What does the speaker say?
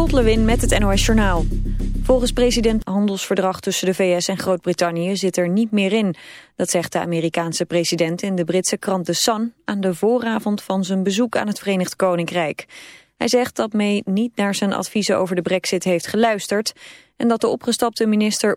Lot Lewin met het NOS Journaal. Volgens president handelsverdrag tussen de VS en Groot-Brittannië zit er niet meer in. Dat zegt de Amerikaanse president in de Britse krant The Sun... aan de vooravond van zijn bezoek aan het Verenigd Koninkrijk. Hij zegt dat May niet naar zijn adviezen over de brexit heeft geluisterd... en dat de opgestapte minister